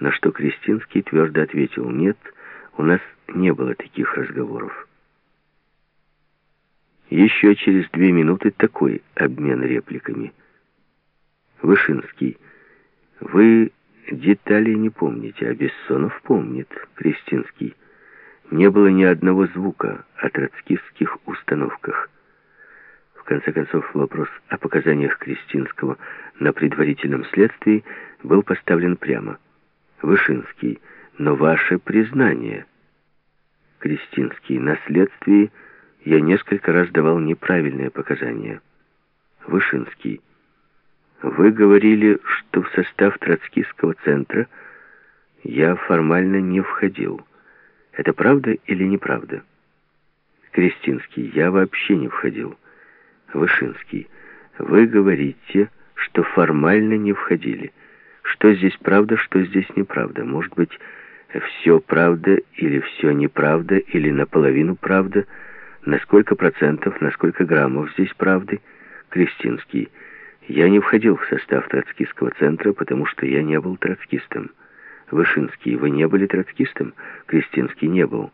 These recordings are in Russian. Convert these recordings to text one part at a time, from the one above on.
На что Кристинский твердо ответил, нет, у нас не было таких разговоров. Еще через две минуты такой обмен репликами. Вышинский. Вы деталей не помните, а Бессонов помнит. Кристинский. Не было ни одного звука о троцкистских установках. В конце концов, вопрос о показаниях Кристинского на предварительном следствии был поставлен прямо. Вышинский. Но ваше признание. Кристинский. На следствии я несколько раз давал неправильные показания. Вышинский. Вы говорили, что в состав Троцкистского центра я формально не входил. Это правда или неправда? Кристинский. Я вообще не входил. Вышинский. Вы говорите, что формально не входили. Что здесь правда, что здесь неправда? Может быть, все правда или все неправда, или наполовину правда? На сколько процентов, на сколько граммов здесь правды? Кристинский. Я не входил в состав троцкистского центра, потому что я не был троцкистом. Вышинский. Вы не были троцкистом? Кристинский не был.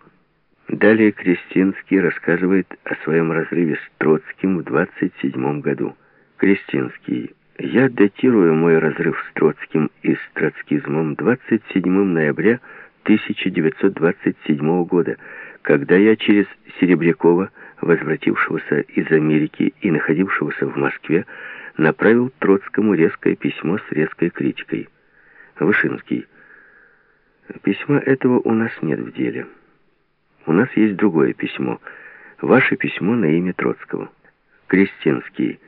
Далее Кристинский рассказывает о своем разрыве с Троцким в 27 году. Кристинский. Я датирую мой разрыв с Троцким и с троцкизмом 27 ноября 1927 года, когда я через Серебрякова, возвратившегося из Америки и находившегося в Москве, направил Троцкому резкое письмо с резкой критикой. Вышинский. Письма этого у нас нет в деле. У нас есть другое письмо. Ваше письмо на имя Троцкого. Крестинский.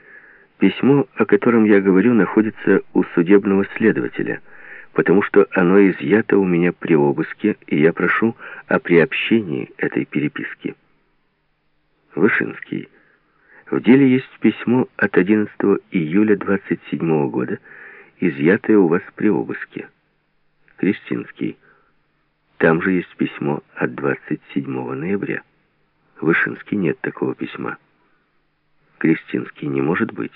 Письмо, о котором я говорю, находится у судебного следователя – потому что оно изъято у меня при обыске, и я прошу о приобщении этой переписки. Вышинский. В деле есть письмо от 11 июля 27 года, изъятое у вас при обыске. Кристинский. Там же есть письмо от 27 ноября. Вышинский. Нет такого письма. Кристинский. Не может быть.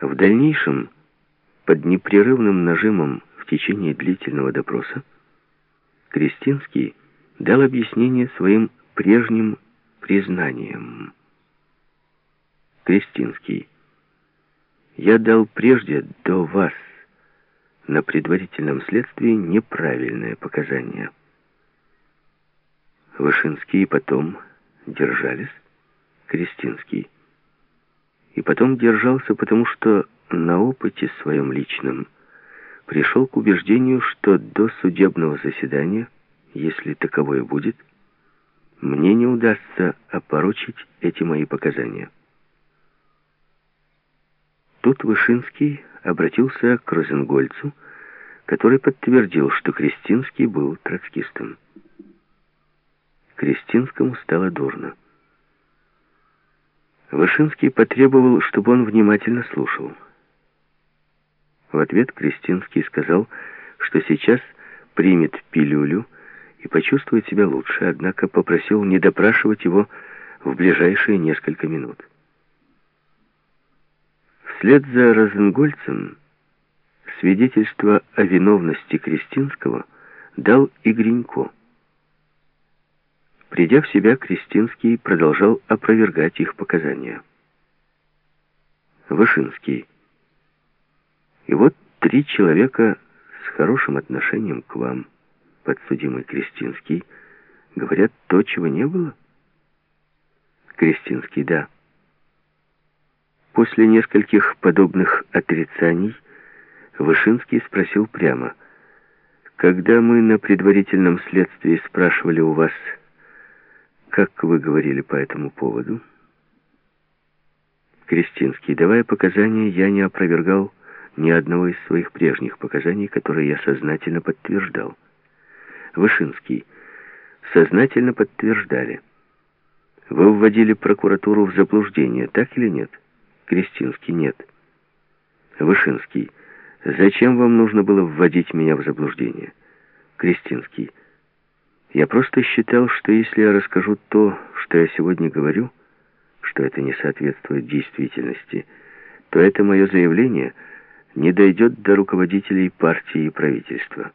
В дальнейшем под непрерывным нажимом в течение длительного допроса Кристинский дал объяснение своим прежним признаниям. Кристинский. Я дал прежде, до вас, на предварительном следствии неправильное показание. Вышинский потом держались. Кристинский. И потом держался, потому что на опыте своем личном пришел к убеждению, что до судебного заседания, если таковое будет, мне не удастся опорочить эти мои показания. Тут Вышинский обратился к Розенгольцу, который подтвердил, что Кристинский был троцкистом. Кристинскому стало дурно. Вышинский потребовал, чтобы он внимательно слушал. В ответ Кристинский сказал, что сейчас примет пилюлю и почувствует себя лучше, однако попросил не допрашивать его в ближайшие несколько минут. Вслед за Розенгольцем свидетельство о виновности Кристинского дал и Гринько. Придя в себя, Кристинский продолжал опровергать их показания. Вышинский. И вот три человека с хорошим отношением к вам, подсудимый Кристинский, говорят то, чего не было? Кристинский, да. После нескольких подобных отрицаний Вышинский спросил прямо, «Когда мы на предварительном следствии спрашивали у вас, как вы говорили по этому поводу?» Кристинский, давая показания, я не опровергал ни одного из своих прежних показаний, которые я сознательно подтверждал. Вышинский. Сознательно подтверждали. Вы вводили прокуратуру в заблуждение, так или нет? Кристинский. Нет. Вышинский. Зачем вам нужно было вводить меня в заблуждение? Кристинский. Я просто считал, что если я расскажу то, что я сегодня говорю, что это не соответствует действительности, то это мое заявление — не дойдет до руководителей партии и правительства.